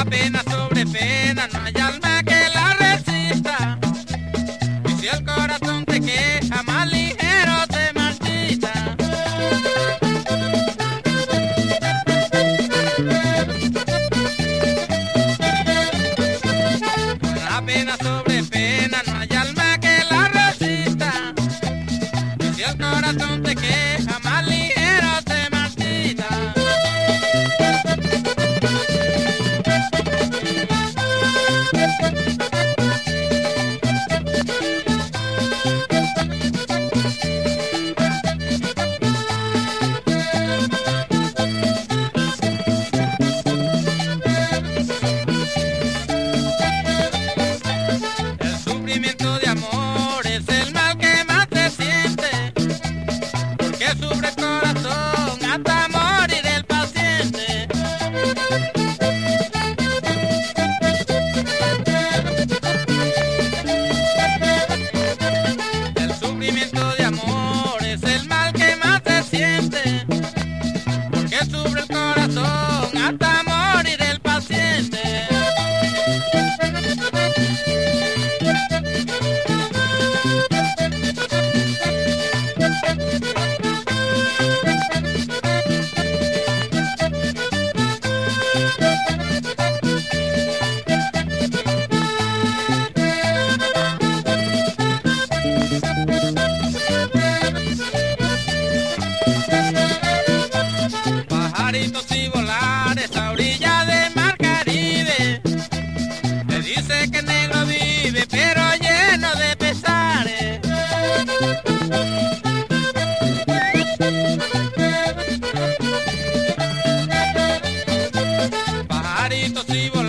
apenas sobre pena, no hay alma que la resista. Y si el corazón te queja, más ligero te marchita. Apenas sobre pena, no hay alma que la resista. Y si el corazón te queja,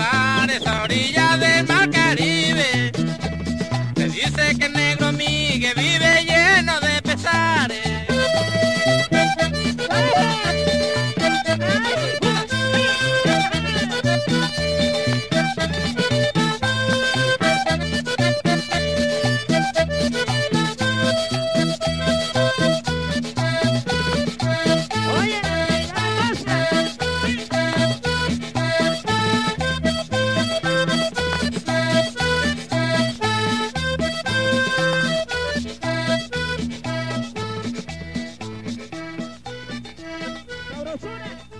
mar, esa orilla. Osuna.